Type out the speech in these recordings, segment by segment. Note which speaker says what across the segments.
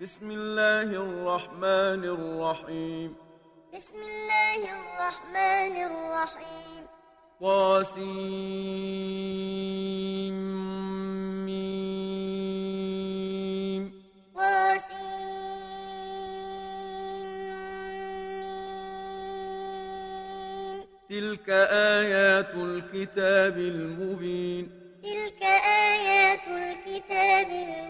Speaker 1: بسم الله الرحمن الرحيم.
Speaker 2: بسم الله الرحمن الرحيم.
Speaker 1: طاسيم
Speaker 2: طاسيم
Speaker 1: تلك آيات الكتاب المبين.
Speaker 2: تلك آيات الكتاب المبين.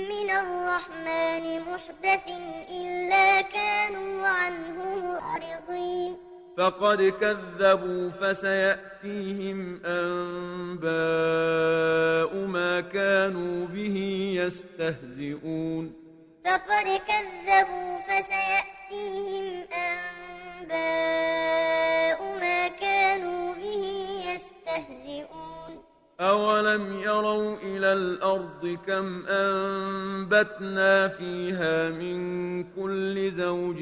Speaker 2: من الرحمن محدث إلا كانوا عنه معرضين.
Speaker 1: فقد كذبوا فسيأتيهم أنباء ما كانوا به يستهزئون.
Speaker 2: فقد كذبوا فسيأتيهم أنباء ما كانوا به يستهزئون.
Speaker 1: أولم يروا إلى الأرض كم أنبتنا فيها من كل زوج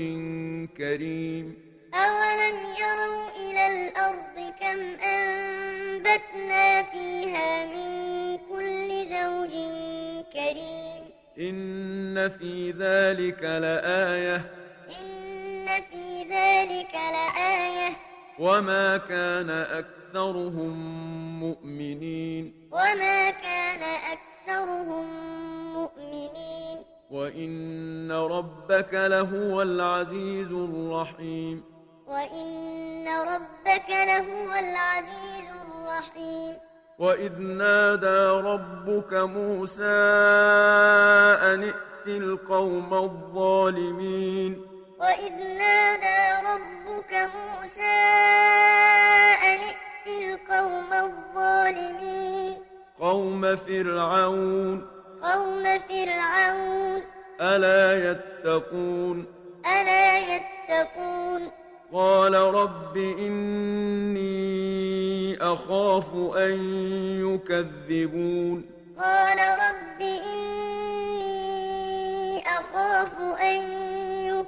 Speaker 1: كريم
Speaker 2: أولم يروا إلى الأرض كم أنبتنا فيها من كل زوج كريم
Speaker 1: إن في ذلك لآية
Speaker 2: إن في ذلك لآية
Speaker 1: وما كان أكثرهم مؤمنين
Speaker 2: وما كان أكثرهم مؤمنين
Speaker 1: وإن ربك لهو العزيز الرحيم
Speaker 2: وإن ربك لهو العزيز الرحيم
Speaker 1: وإذ نادى ربك موسى أن ائت القوم الظالمين
Speaker 2: وإذ نادى ربك موسى أن ائت القوم الظالمين
Speaker 1: قوم فرعون
Speaker 2: قوم فرعون
Speaker 1: ألا يتقون
Speaker 2: ألا يتقون
Speaker 1: قال رب إني أخاف أن يكذبون
Speaker 2: قال رب إني أخاف أن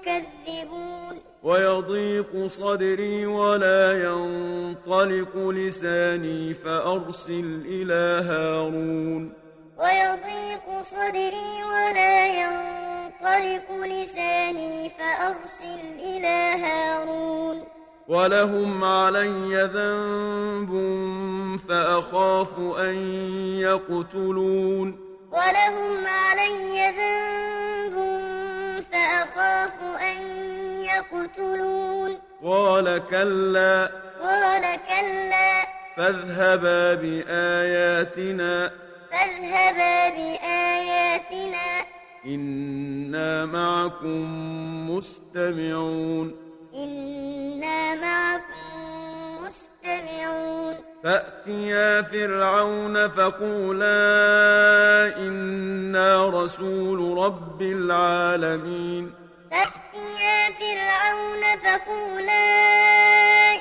Speaker 2: يكذبون.
Speaker 1: ويضيق صدري ولا ينطلق لساني فأرسل إلى هارون.
Speaker 2: ويضيق صدري ولا ينطلق لساني فأرسل إلى هارون.
Speaker 1: ولهم علي ذنب فأخاف أن يقتلون.
Speaker 2: ولهم علي ذنب فأخاف أن يقتلون.
Speaker 1: قال كلا.
Speaker 2: قال كلا.
Speaker 1: فاذهبا بآياتنا.
Speaker 2: فاذهبا بآياتنا.
Speaker 1: إنا معكم مستمعون.
Speaker 2: إنا معكم مستمعون
Speaker 1: فأتيا فرعون فقولا إنا رسول رب العالمين.
Speaker 2: فأتيا فرعون فقولا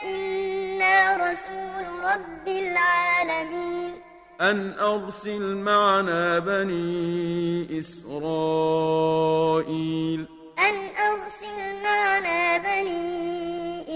Speaker 2: إنا رسول رب العالمين.
Speaker 1: أن أرسل معنا بني إسرائيل.
Speaker 2: أن أرسل معنا بني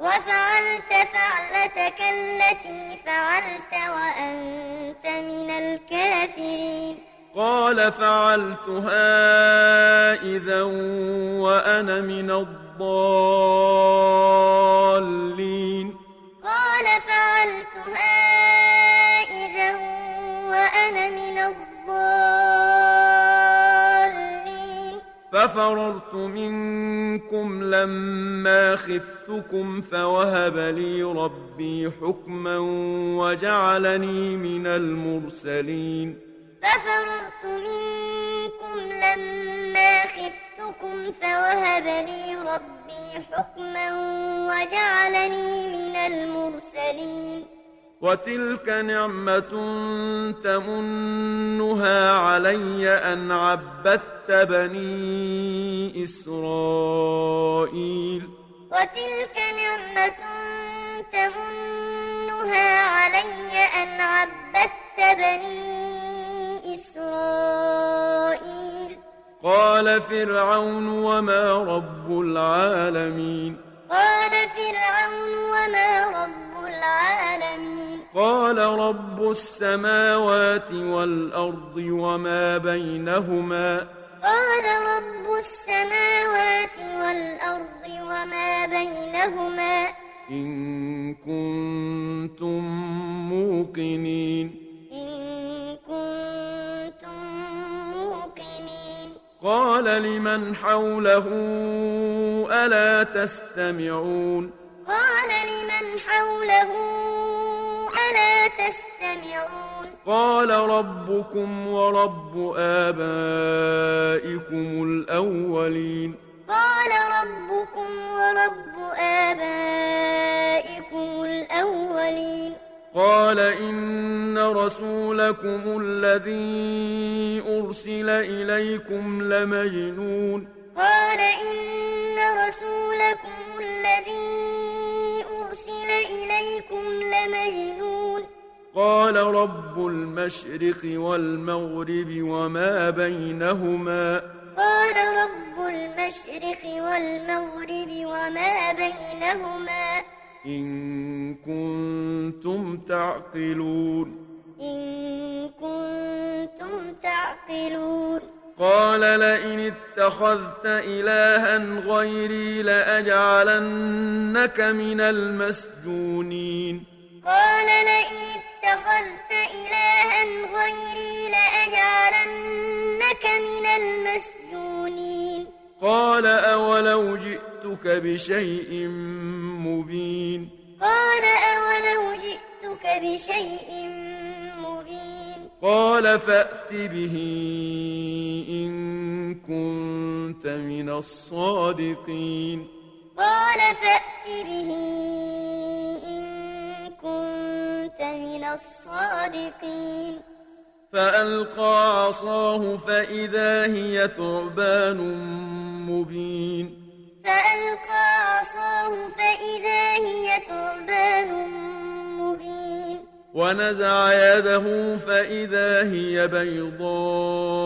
Speaker 2: وفعلت فعلتك التي فعلت وأنت من الكافرين.
Speaker 1: قال فعلتها إذا وأنا من الضالين.
Speaker 2: قال فعلتها
Speaker 1: ففررت منكم لما خفتكم فوهب لي ربي حكما وجعلني من المرسلين.
Speaker 2: ففررت منكم لما خفتكم فوهب لي ربي حكما وجعلني من المرسلين.
Speaker 1: وتلك نعمة تمنها علي أن عبدت بني إسرائيل.
Speaker 2: وتلك نعمة تمنها علي أن عبدت بني إسرائيل.
Speaker 1: قال فرعون وما رب العالمين.
Speaker 2: قال فرعون وما رب العالمين.
Speaker 1: قال رب السماوات والأرض وما بينهما.
Speaker 2: قال رب السماوات والأرض وما بينهما.
Speaker 1: إن كنتم موقنين.
Speaker 2: إن كنتم موقنين.
Speaker 1: قال لمن حوله ألا تستمعون؟
Speaker 2: قال لمن حوله تستمعون
Speaker 1: قال ربكم ورب آبائكم الأولين.
Speaker 2: قال ربكم ورب آبائكم الأولين.
Speaker 1: قال إن رسولكم الذي أرسل إليكم لمجنون.
Speaker 2: قال إن رسولكم الذي أرسل إليكم لمجنون.
Speaker 1: قال رب المشرق والمغرب وما بينهما.
Speaker 2: قال رب المشرق والمغرب وما بينهما.
Speaker 1: إن كنتم تعقلون.
Speaker 2: إن كنتم تعقلون.
Speaker 1: قال لئن اتخذت إلها غيري لأجعلنك من المسجونين.
Speaker 2: قال لئن اتخذت إلها غيري لأجعلنك من المسجونين.
Speaker 1: قال أولو جئتك بشيء مبين.
Speaker 2: قال أولو جئتك بشيء مبين.
Speaker 1: قال فأت به إن كنت من الصادقين.
Speaker 2: قال فأت به إن كنت من الصادقين.
Speaker 1: فألقى عصاه فإذا هي ثعبان مبين.
Speaker 2: فألقى عصاه فإذا هي ثعبان مبين.
Speaker 1: ونزع يده فإذا هي بيضاء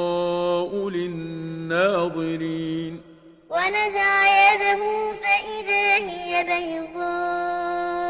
Speaker 1: للناظرين.
Speaker 2: ونزع يده فإذا هي بيضاء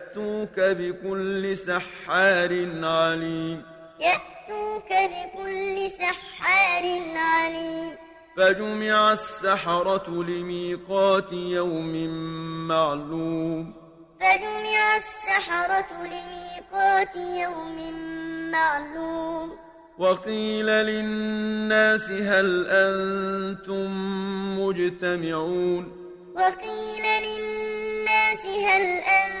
Speaker 1: يأتوك بكل سحار عليم.
Speaker 2: يأتوك بكل سحار عليم.
Speaker 1: فجمع السحرة لميقات يوم معلوم.
Speaker 2: فجمع السحرة لميقات يوم معلوم.
Speaker 1: وقيل للناس هل أنتم مجتمعون؟
Speaker 2: وقيل للناس هل أنتم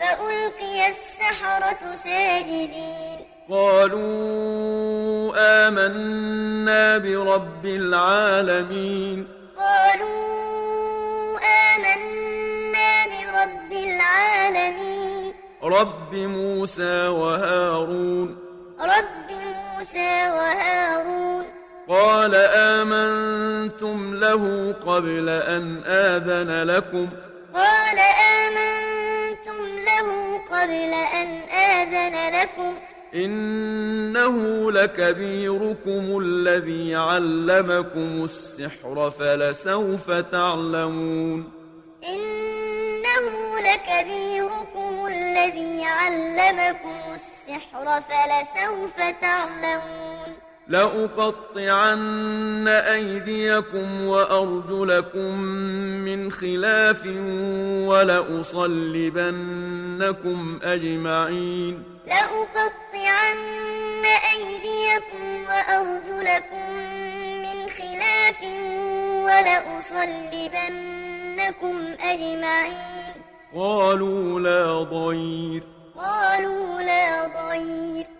Speaker 2: فألقي السحرة ساجدين.
Speaker 1: قالوا آمنا برب العالمين.
Speaker 2: قالوا آمنا برب العالمين.
Speaker 1: رب موسى وهارون.
Speaker 2: رب موسى وهارون.
Speaker 1: قال آمنتم له قبل أن آذن لكم.
Speaker 2: قال قبل أن آذن لكم.
Speaker 1: إنه لكبيركم الذي علمكم السحر فلسوف تعلمون.
Speaker 2: إنه لكبيركم الذي علمكم السحر فلسوف تعلمون.
Speaker 1: لأقطعن أيديكم وأرجلكم من خلاف ولأصلبنكم أجمعين.
Speaker 2: لأقطعن أيديكم وأرجلكم من خلاف ولأصلبنكم أجمعين.
Speaker 1: قالوا لا ضير.
Speaker 2: قالوا لا ضير.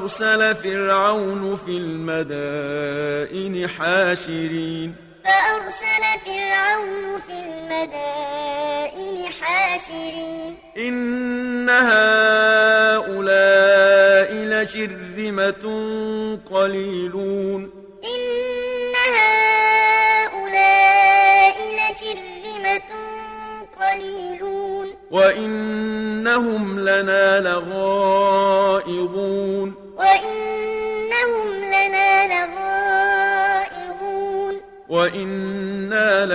Speaker 1: فأرسل فرعون في المدائن حاشرين.
Speaker 2: فأرسل فرعون في المدائن حاشرين.
Speaker 1: إن هؤلاء لشرذمة قليلون.
Speaker 2: إن هؤلاء لشرذمة قليلون.
Speaker 1: وإنهم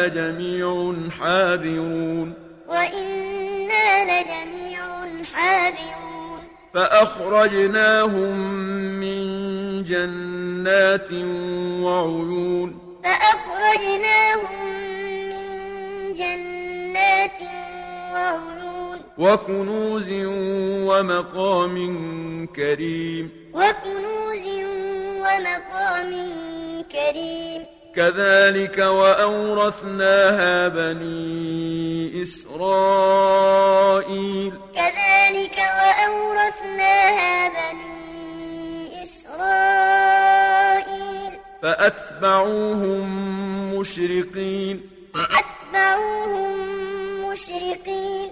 Speaker 1: وإنا لجميع حاذرون.
Speaker 2: وإنا لجميع حاذرون.
Speaker 1: فأخرجناهم من جنات وعيون.
Speaker 2: فأخرجناهم من جنات وعيون.
Speaker 1: وكنوز ومقام كريم.
Speaker 2: وكنوز ومقام كريم.
Speaker 1: كذلك وأورثناها بني إسرائيل.
Speaker 2: كذلك وأورثناها بني إسرائيل.
Speaker 1: فأتبعوهم مشرقين.
Speaker 2: فأتبعوهم مشرقين.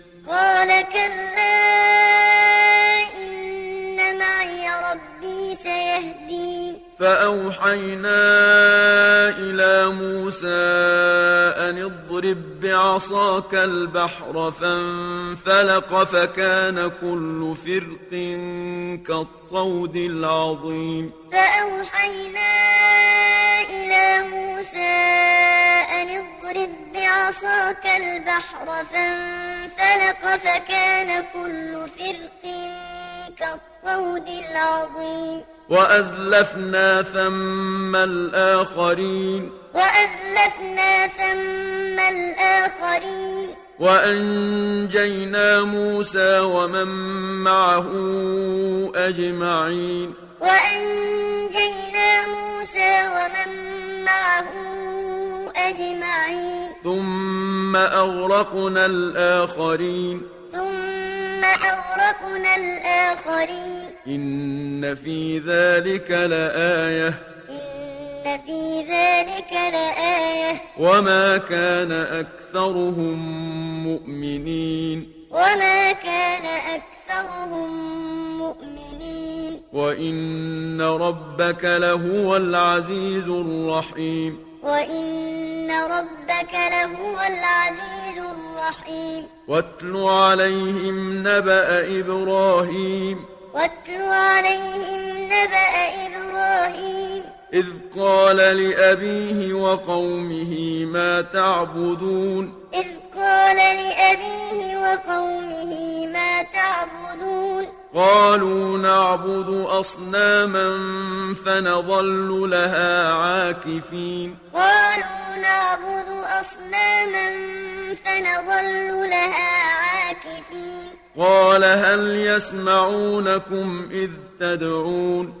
Speaker 2: قال كلا إن معي ربي سيهدين.
Speaker 1: فأوحينا إلى موسى أن اضرب بعصاك البحر فانفلق فكان كل فرق كالطود العظيم.
Speaker 2: فأوحينا إلى موسى أن اضرب بعصاك البحر فانفلق فكان كل فرق كالطود العظيم.
Speaker 1: وأزلفنا ثم الآخرين.
Speaker 2: وأزلفنا ثم الآخرين.
Speaker 1: وأنجينا موسى ومن معه أجمعين.
Speaker 2: وأنجينا موسى ومن معه أجمعين.
Speaker 1: ثم أغرقنا الآخرين.
Speaker 2: ثم أغرقنا الآخرين
Speaker 1: إن في ذلك لآية
Speaker 2: إن في ذلك لآية
Speaker 1: وما كان أكثرهم مؤمنين
Speaker 2: وما كان أكثرهم مؤمنين
Speaker 1: وإن ربك لهو العزيز الرحيم
Speaker 2: وإن ربك لهو العزيز الرحيم
Speaker 1: واتل عليهم نبأ إبراهيم
Speaker 2: واتل عليهم نبأ إبراهيم
Speaker 1: إذ قال لأبيه وقومه ما تعبدون
Speaker 2: إذ قال لأبيه وقومه ما تعبدون
Speaker 1: قالوا نعبد أصناما فنظل لها عاكفين
Speaker 2: قالوا نعبد أصناما فنظل لها عاكفين
Speaker 1: قال هل يسمعونكم إذ تدعون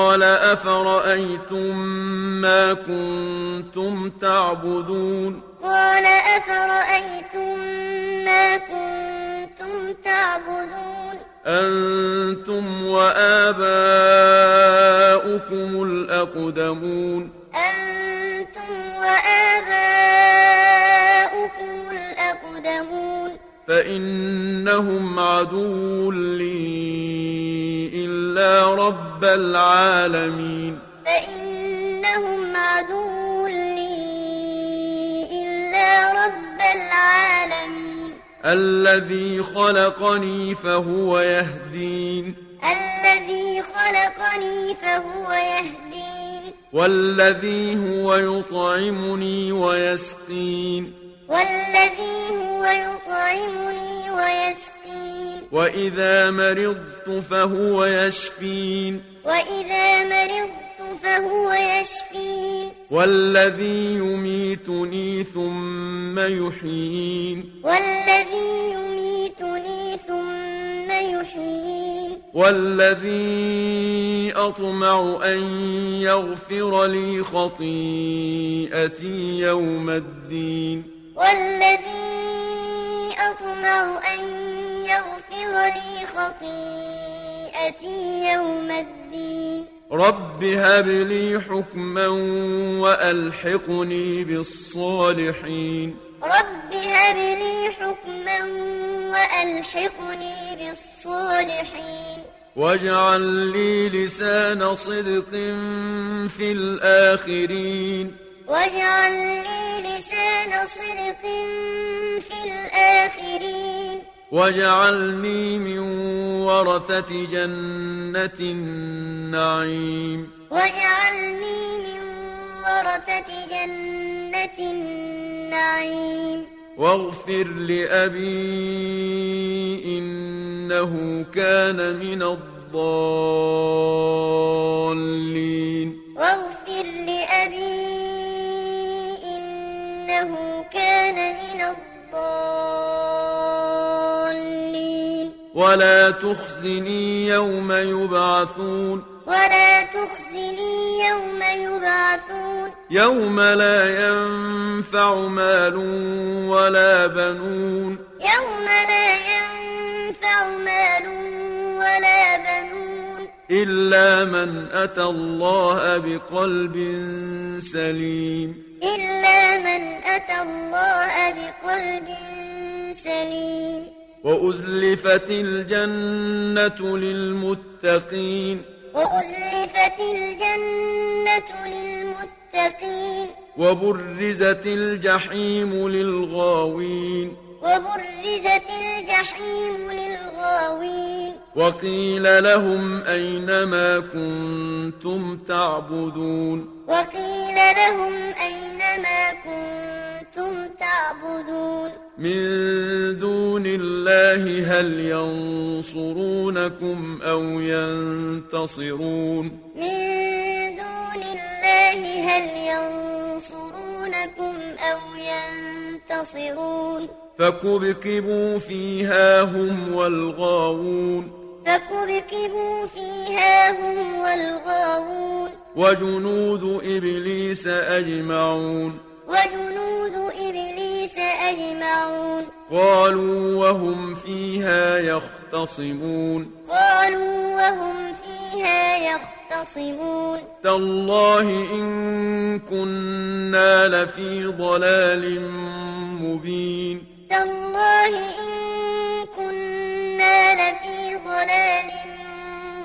Speaker 1: قال أفرأيتم ما كنتم تعبدون؟
Speaker 2: قال أفرأيتم ما كنتم تعبدون؟
Speaker 1: أنتم وآباؤكم الأقدمون.
Speaker 2: أنتم وآباؤكم الأقدمون.
Speaker 1: فإنهم عدو لي. إلا رب العالمين.
Speaker 2: فإنهم عدو لي إلا رب العالمين.
Speaker 1: الذي خلقني فهو يهدين.
Speaker 2: الذي خلقني فهو يهدين.
Speaker 1: والذي هو يطعمني ويسقين.
Speaker 2: والذي هو يطعمني ويسقين.
Speaker 1: وإذا مرضت فهو يشفين
Speaker 2: وإذا مرضت فهو يشفين
Speaker 1: والذي يميتني ثم يحيين
Speaker 2: والذي يميتني ثم يحيين
Speaker 1: والذي أطمع أن يغفر لي خطيئتي يوم الدين
Speaker 2: والذي أطمع لي خطيئتي يوم الدين.
Speaker 1: رب هب لي حكما وألحقني بالصالحين.
Speaker 2: رب هب لي حكما وألحقني بالصالحين.
Speaker 1: واجعل لي لسان صدق في الآخرين.
Speaker 2: واجعل لي لسان صدق في الآخرين.
Speaker 1: واجعلني من ورثة جنة النعيم
Speaker 2: واجعلني من ورثة جنة النعيم
Speaker 1: واغفر لأبي إنه كان من الضالين
Speaker 2: واغفر لأبي إنه كان من الضالين
Speaker 1: ولا تخزني يوم يبعثون.
Speaker 2: ولا تخزني يوم يبعثون.
Speaker 1: يوم لا ينفع مال ولا بنون.
Speaker 2: يوم لا ينفع مال ولا بنون.
Speaker 1: إلا من أتى الله بقلب سليم.
Speaker 2: إلا من أتى الله بقلب سليم.
Speaker 1: وأزلفت الجنة للمتقين.
Speaker 2: وأزلفت الجنة للمتقين.
Speaker 1: وبرزت الجحيم للغاوين.
Speaker 2: وبرزت الجحيم للغاوين.
Speaker 1: وقيل لهم أين ما كنتم تعبدون؟
Speaker 2: وقيل لهم أين ما كنتم تعبدون.
Speaker 1: من دون الله هل ينصرونكم أو ينتصرون؟
Speaker 2: من دون الله هل ينصرونكم أو ينتصرون
Speaker 1: فكبكبوا فيها هم والغاوون
Speaker 2: فكبكبوا فيها هم والغاوون
Speaker 1: وجنود إبليس أجمعون
Speaker 2: وجنود إبليس أجمعون.
Speaker 1: قالوا وهم فيها يختصمون.
Speaker 2: قالوا وهم فيها يختصمون.
Speaker 1: تالله إن كنا لفي ضلال مبين.
Speaker 2: تالله إن كنا لفي ضلال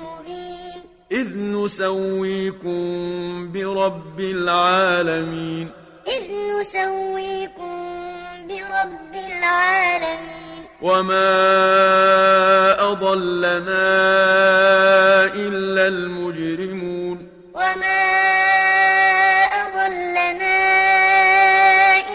Speaker 2: مبين.
Speaker 1: إذ نسويكم برب العالمين.
Speaker 2: نسويكم برب العالمين.
Speaker 1: وما أضلنا إلا المجرمون.
Speaker 2: وما أضلنا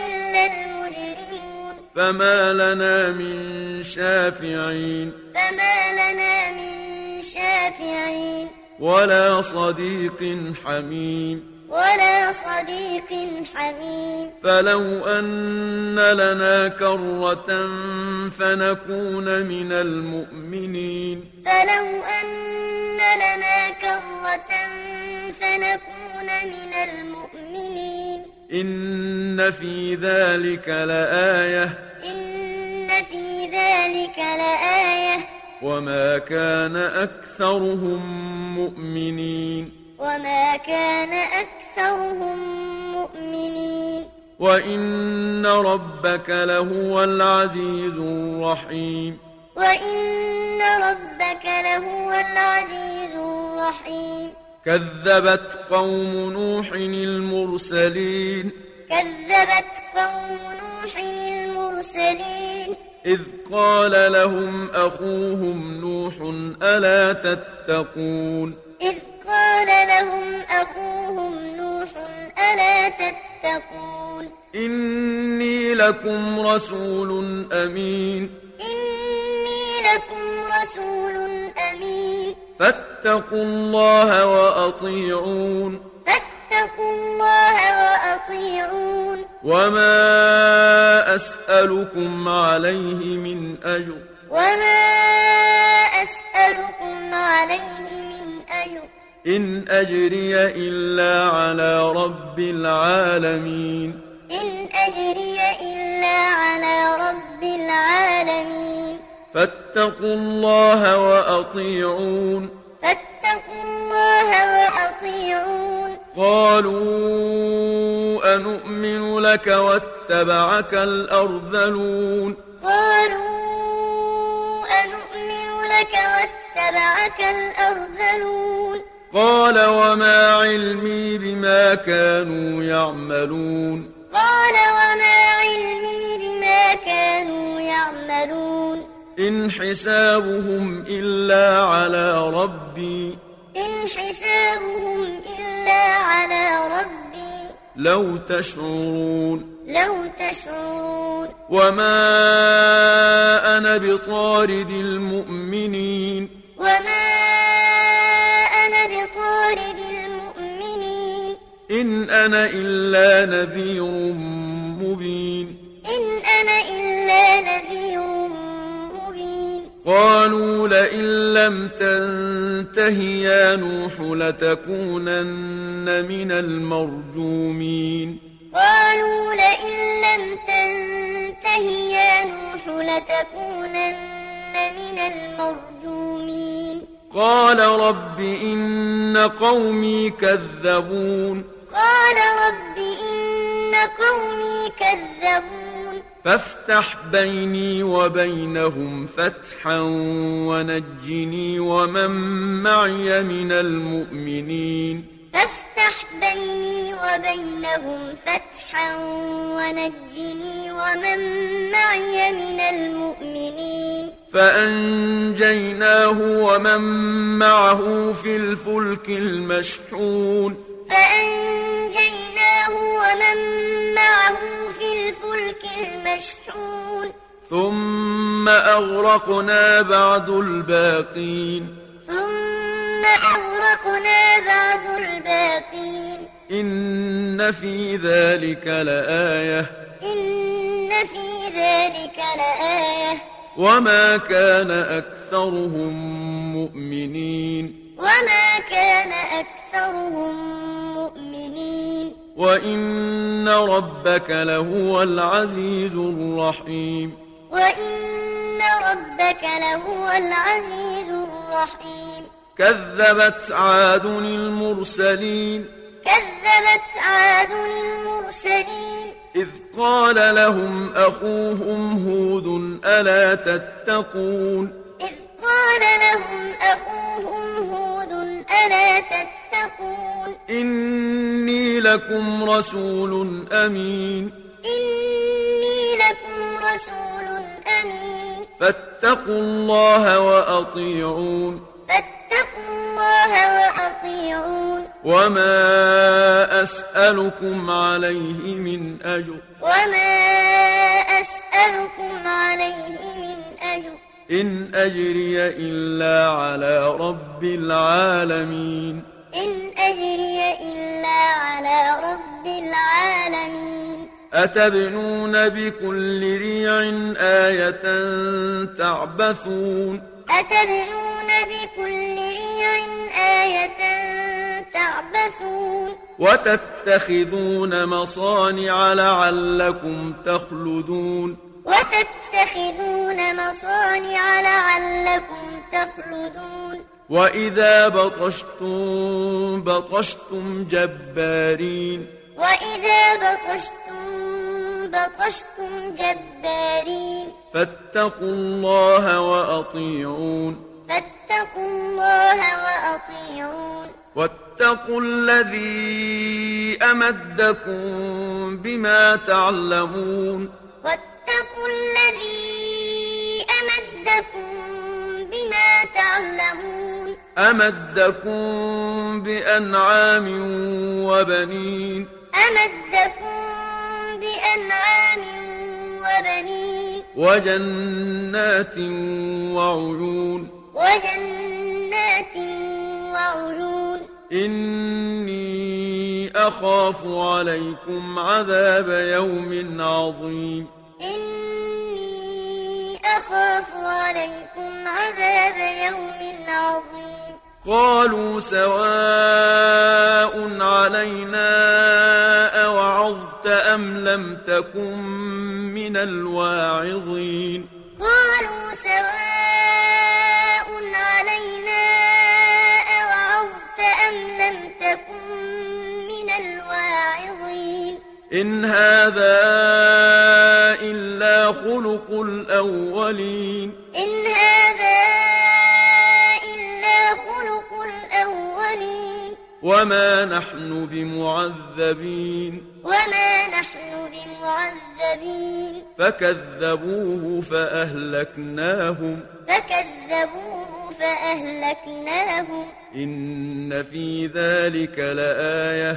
Speaker 2: إلا المجرمون.
Speaker 1: فما لنا من شافعين.
Speaker 2: فما لنا من شافعين.
Speaker 1: ولا صديق حميم.
Speaker 2: ولا صديق حميم.
Speaker 1: فلو أن لنا كرة فنكون من المؤمنين.
Speaker 2: فلو أن لنا كرة فنكون من المؤمنين.
Speaker 1: إن في ذلك لآية.
Speaker 2: إن في ذلك لآية.
Speaker 1: وما كان أكثرهم مؤمنين.
Speaker 2: وما كان أكثرهم مؤمنين.
Speaker 1: وإن ربك لهو العزيز الرحيم.
Speaker 2: وإن ربك لهو العزيز الرحيم.
Speaker 1: كذبت قوم نوح المرسلين.
Speaker 2: كذبت قوم نوح المرسلين.
Speaker 1: إذ قال لهم أخوهم نوح ألا تتقون.
Speaker 2: إذ قال لهم أخوهم نوح ألا تتقون؟
Speaker 1: إني لكم رسول أمين.
Speaker 2: إني لكم رسول أمين.
Speaker 1: فاتقوا الله وأطيعون.
Speaker 2: فاتقوا الله وأطيعون.
Speaker 1: وما أسألكم عليه من أجر.
Speaker 2: وما أسألكم عليه من أجر.
Speaker 1: إن أجري إلا على رب العالمين.
Speaker 2: إن أجري إلا على رب العالمين.
Speaker 1: فاتقوا الله وأطيعون.
Speaker 2: فاتقوا الله وأطيعون.
Speaker 1: قالوا أنؤمن لك واتبعك الأرذلون.
Speaker 2: قالوا أنؤمن لك واتبعك الأرذلون.
Speaker 1: قال وما علمي بما كانوا يعملون.
Speaker 2: قال وما علمي بما كانوا يعملون.
Speaker 1: إن حسابهم إلا على ربي.
Speaker 2: إن حسابهم إلا على ربي.
Speaker 1: لو تشعرون.
Speaker 2: لو تشعرون.
Speaker 1: وما أنا بطارد المؤمنين.
Speaker 2: وما أنا بطارد المؤمنين
Speaker 1: إن أنا إلا نذير مبين
Speaker 2: إن أنا إلا نذير مبين
Speaker 1: قالوا لئن لم تنته يا نوح لتكونن من المرجومين
Speaker 2: قالوا لئن لم تنته يا نوح لتكونن من المرجومين
Speaker 1: قال رب إن قومي كذبون.
Speaker 2: قال رب إن قومي كذبون.
Speaker 1: فافتح بيني وبينهم فتحا ونجني ومن معي من المؤمنين.
Speaker 2: فافتح بيني وبينهم فتحا ونجني ومن معي من المؤمنين.
Speaker 1: فأنجيناه ومن معه في الفلك المشحون.
Speaker 2: فأنجيناه ومن معه في الفلك المشحون.
Speaker 1: ثم أغرقنا بعد الباقين.
Speaker 2: ثم أغرقنا بعد الباقين
Speaker 1: إن في ذلك لآية
Speaker 2: إن في ذلك لآية
Speaker 1: وما كان أكثرهم مؤمنين
Speaker 2: وما كان أكثرهم مؤمنين
Speaker 1: وإن ربك لهو العزيز الرحيم
Speaker 2: وإن ربك لهو العزيز الرحيم
Speaker 1: كذبت عاد المرسلين
Speaker 2: كذبت عاد المرسلين
Speaker 1: إذ قال لهم أخوهم هود ألا تتقون
Speaker 2: إذ قال لهم أخوهم هود ألا تتقون
Speaker 1: إني لكم رسول أمين
Speaker 2: إني لكم رسول أمين
Speaker 1: فاتقوا الله وأطيعون
Speaker 2: فاتقوا الله وأطيعون.
Speaker 1: وما أسألكم عليه من أجر.
Speaker 2: وما أسألكم عليه من أجر.
Speaker 1: إن أجري إلا على رب العالمين.
Speaker 2: إن أجري إلا على رب العالمين.
Speaker 1: أتبنون بكل ريع آية تعبثون.
Speaker 2: أتبنون بكل ريع آية تعبثون
Speaker 1: وتتخذون مصانع لعلكم تخلدون.
Speaker 2: وتتخذون مصانع لعلكم تخلدون.
Speaker 1: وإذا بطشتم بطشتم جبارين.
Speaker 2: وإذا بطشتم بطشتم جبارين.
Speaker 1: فاتقوا الله وأطيعون.
Speaker 2: فاتقوا الله وأطيعون.
Speaker 1: واتقوا الذي أمدكم بما تعلمون.
Speaker 2: واتقوا الذي أمدكم بما تعلمون.
Speaker 1: أمدكم بأنعام وبنين.
Speaker 2: أمدكم بأنعام وبنين.
Speaker 1: وجنات وعيون.
Speaker 2: وجنات وعيون.
Speaker 1: إني أخاف عليكم عذاب يوم عظيم.
Speaker 2: إني أخاف عليكم عذاب يوم عظيم.
Speaker 1: قالوا سواء علينا أوعظت أم لم تكن من الواعظين.
Speaker 2: قالوا سواء علينا أوعظت أم لم تكن من الواعظين.
Speaker 1: إن هذا إلا خلق الأولين.
Speaker 2: إن هذا الأولين.
Speaker 1: وما نحن بمعذبين.
Speaker 2: وما نحن بمعذبين.
Speaker 1: فكذبوه فأهلكناهم.
Speaker 2: فكذبوه فأهلكناهم.
Speaker 1: إن في ذلك لآية.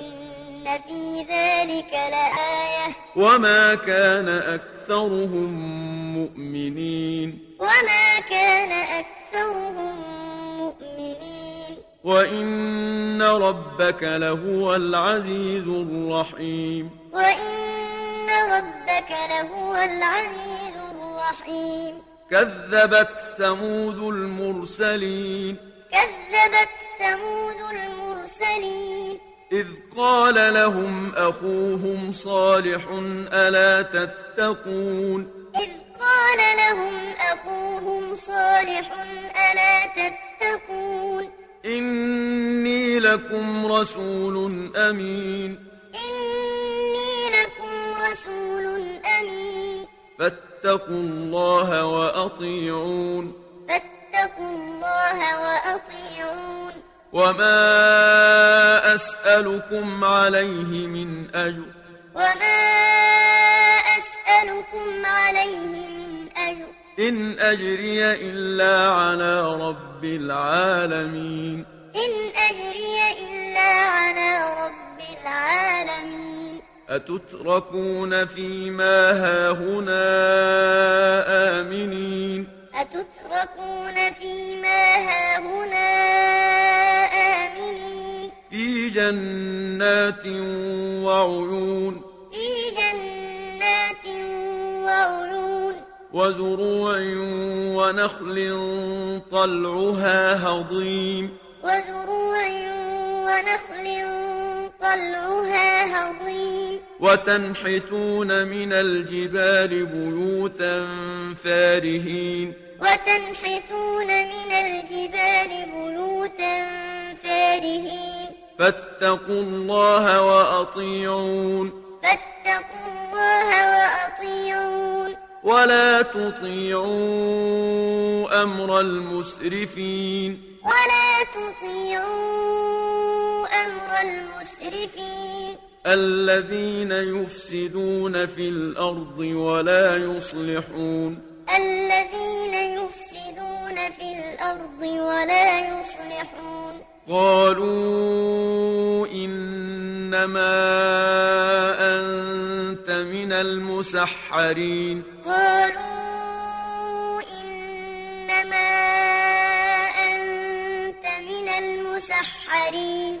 Speaker 2: إن في ذلك لآية.
Speaker 1: وما كان أكثرهم مؤمنين.
Speaker 2: وما كان أكثرهم مؤمنين.
Speaker 1: وإن ربك لهو العزيز الرحيم
Speaker 2: وإن ربك لهو العزيز الرحيم
Speaker 1: كذبت ثمود المرسلين
Speaker 2: كذبت ثمود المرسلين
Speaker 1: إذ قال لهم أخوهم صالح ألا تتقون
Speaker 2: إذ قال لهم أخوهم صالح ألا تتقون
Speaker 1: إني لكم رسول أمين.
Speaker 2: إني لكم رسول أمين.
Speaker 1: فاتقوا الله وأطيعون.
Speaker 2: فاتقوا الله وأطيعون.
Speaker 1: وما أسألكم عليه من أجر.
Speaker 2: وما أسألكم عليه من أجر.
Speaker 1: إن أجري إلا على رب العالمين.
Speaker 2: إن أجري إلا على رب العالمين.
Speaker 1: أتتركون فيما هاهنا آمنين؟
Speaker 2: أتتركون فيما هاهنا آمنين؟
Speaker 1: في جنات وعيون وزروع ونخل طلعها هضيم.
Speaker 2: وزروع ونخل طلعها هضيم.
Speaker 1: وتنحتون من الجبال بيوتا فارهين.
Speaker 2: وتنحتون من الجبال بيوتا فارهين.
Speaker 1: فاتقوا الله وأطيعون.
Speaker 2: فاتقوا الله وأطيعون.
Speaker 1: ولا تطيعوا أمر المسرفين.
Speaker 2: ولا تطيعوا أمر المسرفين.
Speaker 1: الذين يفسدون في الأرض ولا يصلحون.
Speaker 2: الذين يفسدون في الأرض ولا يصلحون
Speaker 1: قالوا إنما أنت من المسحرين
Speaker 2: قالوا إنما أنت من المسحرين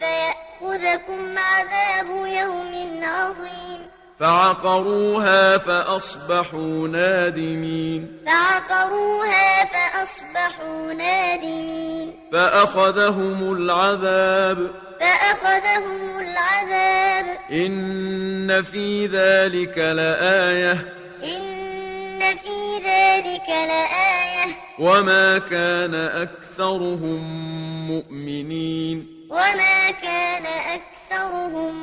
Speaker 2: فيأخذكم عذاب يوم عظيم.
Speaker 1: فعقروها فأصبحوا نادمين.
Speaker 2: فعقروها فأصبحوا نادمين.
Speaker 1: فأخذهم العذاب.
Speaker 2: فأخذهم العذاب.
Speaker 1: إن في ذلك لآية.
Speaker 2: إن في ذلك لآية.
Speaker 1: وما كان أكثرهم مؤمنين.
Speaker 2: وما كان أكثرهم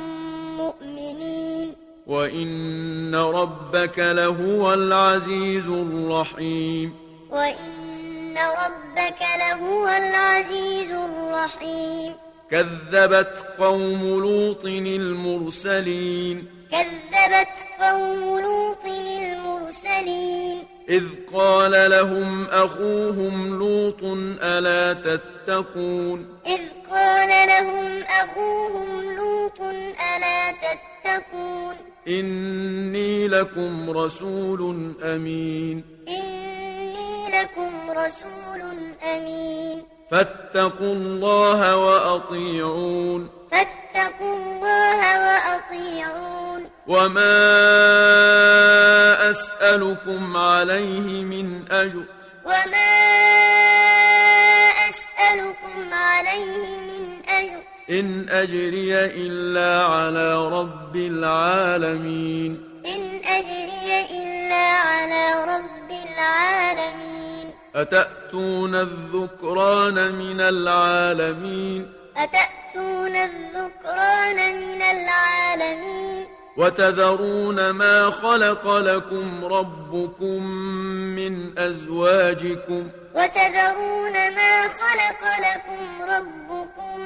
Speaker 2: مؤمنين
Speaker 1: وإن ربك لهو العزيز الرحيم
Speaker 2: وإن ربك لهو العزيز الرحيم
Speaker 1: كذبت قوم لوط المرسلين
Speaker 2: كذبت قوم لوط المرسلين
Speaker 1: إذ قال لهم أخوهم لوط ألا تتقون؟
Speaker 2: إذ قال لهم أخوهم لوط ألا تتقون؟
Speaker 1: إني لكم رسول أمين.
Speaker 2: إني لكم رسول أمين.
Speaker 1: فاتقوا الله وأطيعون.
Speaker 2: فاتقوا الله وأطيعون.
Speaker 1: وما أسألكم عليه من أجر
Speaker 2: وما أسألكم عليه من أجر
Speaker 1: إن أجري إلا على رب العالمين
Speaker 2: إن أجري إلا على رب العالمين
Speaker 1: أتأتون الذكران من العالمين
Speaker 2: أتأتون الذكران من العالمين
Speaker 1: وتذرون ما خلق لكم ربكم من أزواجكم
Speaker 2: وتذرون ما خلق لكم ربكم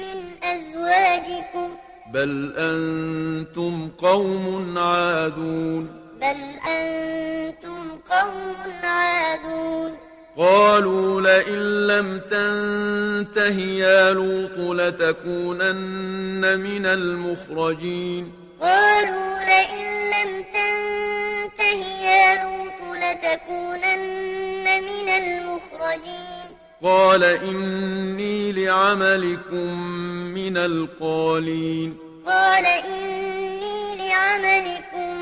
Speaker 2: من أزواجكم
Speaker 1: بل أنتم قوم عادون
Speaker 2: بل أنتم قوم عادون
Speaker 1: قالوا لئن لم تنته يا لوط لتكونن من المخرجين
Speaker 2: قالوا لئن لم تنته يا لوط لتكونن من المخرجين.
Speaker 1: قال إني لعملكم من القالين.
Speaker 2: قال إني لعملكم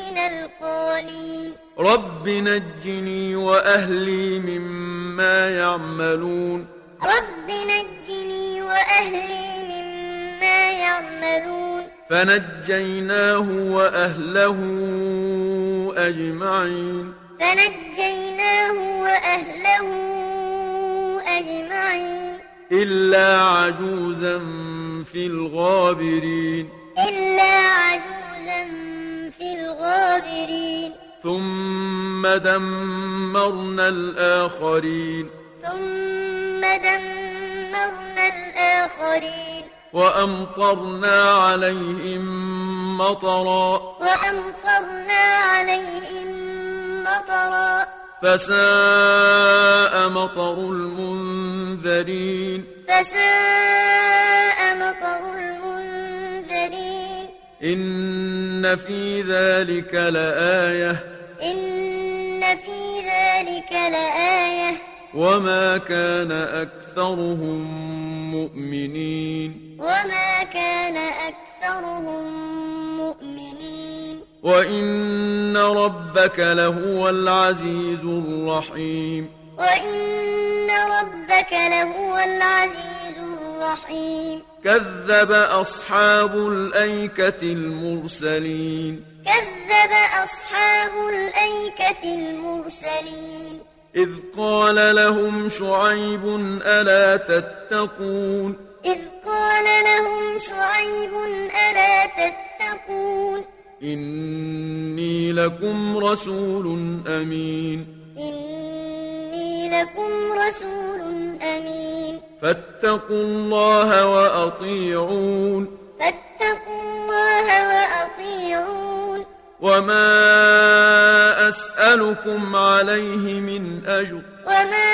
Speaker 2: من القالين.
Speaker 1: رب نجني وأهلي مما يعملون.
Speaker 2: رب نجني وأهلي مما يعملون.
Speaker 1: فنجيناه وأهله أجمعين.
Speaker 2: فنجيناه وأهله أجمعين.
Speaker 1: إلا عجوزا في الغابرين.
Speaker 2: إلا عجوزا في الغابرين.
Speaker 1: ثم دمرنا الآخرين.
Speaker 2: ثم دمرنا الآخرين.
Speaker 1: وأمطرنا عليهم مطرا.
Speaker 2: وأمطرنا عليهم مطرا.
Speaker 1: فساء مطر المنذرين.
Speaker 2: فساء مطر المنذرين.
Speaker 1: إن في ذلك لآية.
Speaker 2: إن في ذلك لآية.
Speaker 1: وما كان أكثرهم مؤمنين
Speaker 2: وما كان أكثرهم مؤمنين
Speaker 1: وإن ربك لهو العزيز الرحيم
Speaker 2: وإن ربك لهو العزيز الرحيم
Speaker 1: كذب أصحاب الأيكة المرسلين
Speaker 2: كذب أصحاب الأيكة المرسلين
Speaker 1: إذ قال لهم شعيب ألا تتقون
Speaker 2: إذ قال لهم شعيب ألا تتقون
Speaker 1: إني لكم رسول أمين
Speaker 2: إني لكم رسول أمين
Speaker 1: فاتقوا الله وأطيعون
Speaker 2: فاتقوا الله وأطيعون
Speaker 1: وما أسألكم عليه من أجر
Speaker 2: وما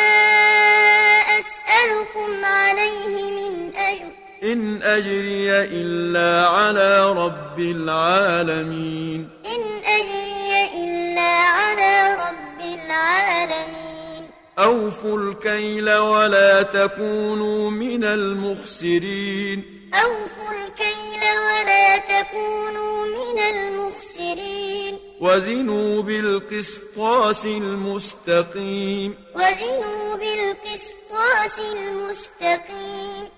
Speaker 2: أسألكم عليه من أجر
Speaker 1: إن أجري إلا على رب العالمين
Speaker 2: إن أجري إلا على رب العالمين
Speaker 1: أوفوا الكيل ولا تكونوا من المخسرين
Speaker 2: أوفوا الكيل ولا تكونوا من المخسرين.
Speaker 1: وزنوا بالقسطاس المستقيم.
Speaker 2: وزنوا بالقسطاس المستقيم.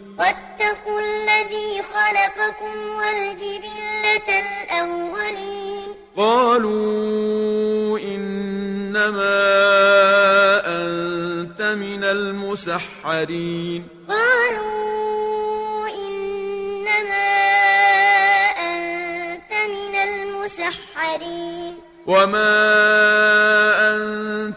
Speaker 2: واتقوا الذي خلقكم والجبلة الأولين.
Speaker 1: قالوا إنما أنت من المسحرين.
Speaker 2: قالوا إنما أنت من المسحرين.
Speaker 1: وما أنت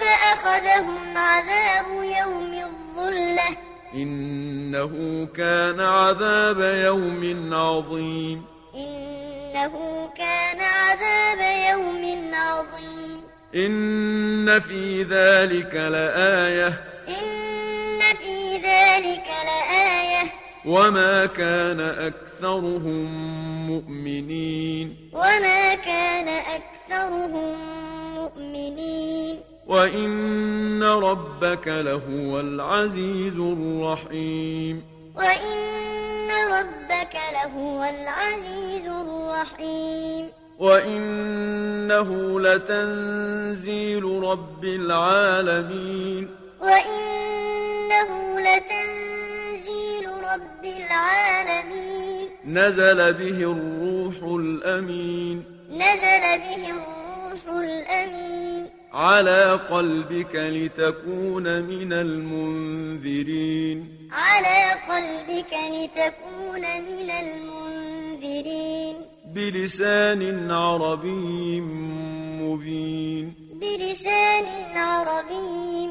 Speaker 2: فأخذهم عذاب يوم الظلة.
Speaker 1: إنه كان عذاب يوم عظيم.
Speaker 2: إنه كان عذاب يوم عظيم.
Speaker 1: إن في ذلك لآية.
Speaker 2: إن في ذلك لآية.
Speaker 1: وما كان أكثرهم مؤمنين.
Speaker 2: وما كان أكثرهم مؤمنين.
Speaker 1: وإن ربك لهو العزيز الرحيم
Speaker 2: وإن ربك لهو العزيز الرحيم
Speaker 1: وإنه لتنزيل رب العالمين
Speaker 2: وإنه لتنزيل رب العالمين
Speaker 1: نزل به الروح الأمين
Speaker 2: نزل به الروح الأمين
Speaker 1: على قلبك لتكون من المنذرين.
Speaker 2: على قلبك لتكون من المنذرين.
Speaker 1: بلسان عربي مبين.
Speaker 2: بلسان عربي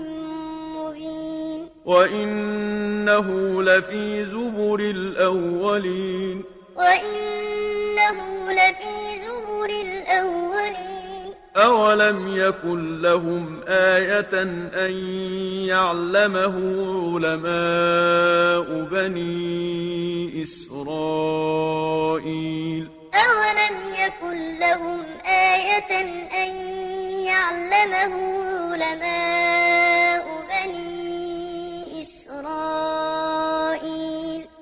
Speaker 2: مبين.
Speaker 1: وإنه لفي زبر الأولين.
Speaker 2: وإنه لفي زبر الأولين.
Speaker 1: أولم يكن لهم آية أن يعلمه علماء بني إسرائيل
Speaker 2: أولم يكن لهم آية أن يعلمه علماء بني إسرائيل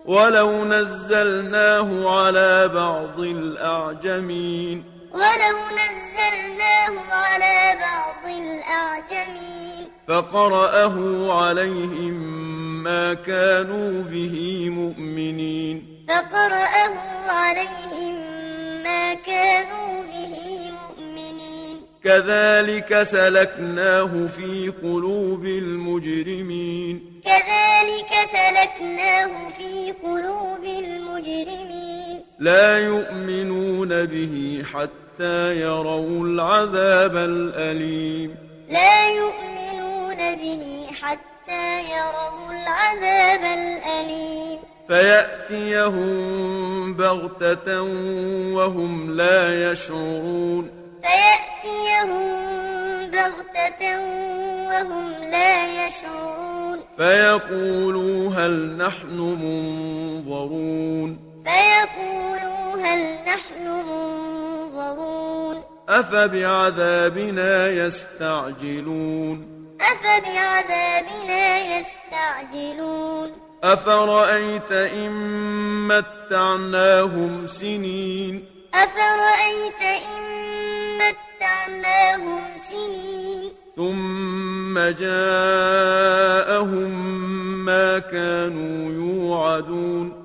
Speaker 1: ولو نزلناه على بعض الأعجمين
Speaker 2: ولو نزلناه على بعض الأعجمين.
Speaker 1: فقرأه عليهم ما كانوا به مؤمنين.
Speaker 2: فقرأه عليهم ما كانوا به مؤمنين.
Speaker 1: كذلك سلكناه في قلوب المجرمين.
Speaker 2: كذلك سلكناه في قلوب المجرمين.
Speaker 1: لا يؤمنون به حتى يروا العذاب الأليم.
Speaker 2: لا يؤمنون به حتى يروا العذاب الأليم.
Speaker 1: فيأتيهم بغتة وهم لا يشعرون.
Speaker 2: فيأتيهم بغتة وهم لا يشعرون.
Speaker 1: فيقولوا هل نحن منظرون.
Speaker 2: فيقولوا هل نحن منظرون
Speaker 1: أفبعذابنا يستعجلون
Speaker 2: أفبعذابنا يستعجلون
Speaker 1: أفرأيت إن متعناهم سنين
Speaker 2: أفرأيت إن متعناهم سنين
Speaker 1: ثم جاءهم ما كانوا يوعدون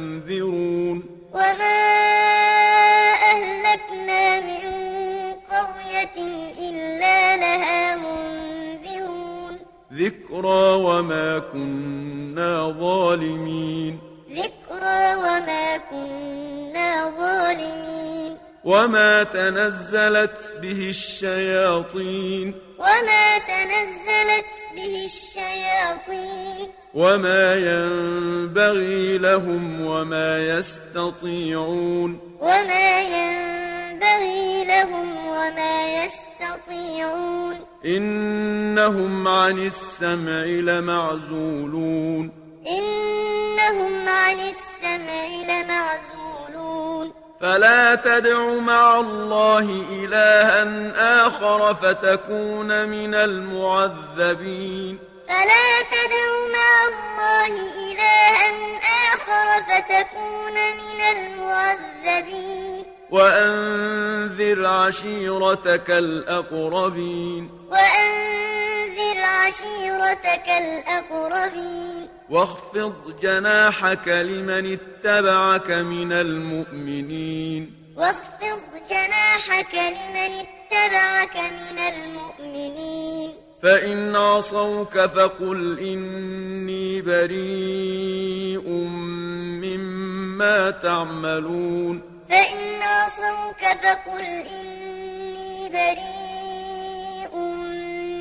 Speaker 1: ذكرى وما كنا ظالمين.
Speaker 2: ذكرى وما كنا ظالمين.
Speaker 1: وما تنزلت به الشياطين.
Speaker 2: وما تنزلت به الشياطين.
Speaker 1: وما ينبغي لهم وما يستطيعون.
Speaker 2: وما ينبغي لهم وما يستطيعون.
Speaker 1: إنهم عن السمع لمعزولون.
Speaker 2: إنهم عن السمع لمعزولون.
Speaker 1: فلا تدع مع الله إلها آخر فتكون من المعذبين.
Speaker 2: فلا تدع مع الله إلها آخر فتكون من المعذبين.
Speaker 1: وأنذر عشيرتك الأقربين.
Speaker 2: وأنذر عشيرتك الأقربين.
Speaker 1: واخفض جناحك لمن اتبعك من المؤمنين.
Speaker 2: واخفض جناحك لمن اتبعك من المؤمنين.
Speaker 1: فإن عصوك فقل إني بريء مما تعملون.
Speaker 2: فإن عصوك فقل إني بريء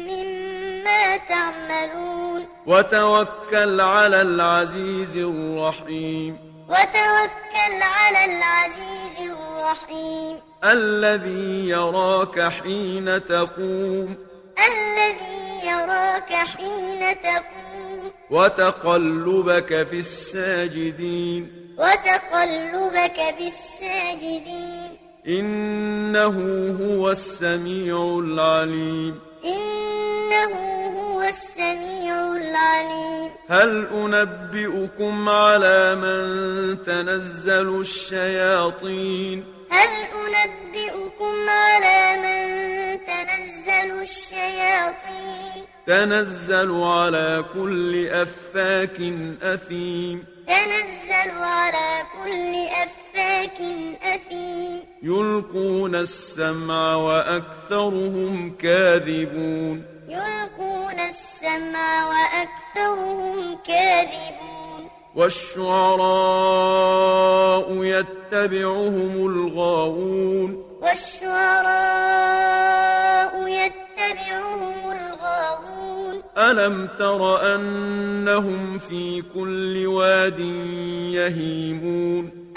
Speaker 2: مما تعملون.
Speaker 1: وتوكل على العزيز الرحيم.
Speaker 2: وتوكل على العزيز الرحيم.
Speaker 1: الذي يراك حين تقوم.
Speaker 2: الذي يراك حين تقوم.
Speaker 1: وتقلبك في الساجدين.
Speaker 2: وتقلبك في الساجدين
Speaker 1: إنه هو السميع العليم.
Speaker 2: إنه هو السميع العليم.
Speaker 1: هل أنبئكم على من تنزل الشياطين؟
Speaker 2: هل أنبئكم على من تنزل الشياطين؟
Speaker 1: تنزل على كل أفاك أثيم.
Speaker 2: تنزل على أفاك أثيم.
Speaker 1: يلقون السمع وأكثرهم كاذبون.
Speaker 2: يلقون السمع وأكثرهم كاذبون.
Speaker 1: والشعراء يتبعهم الغاوون.
Speaker 2: والشعراء يتبعهم الغاوون.
Speaker 1: ألم تر أنهم في كل واد يهيمون؟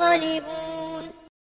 Speaker 2: يَنقَلِبُونَ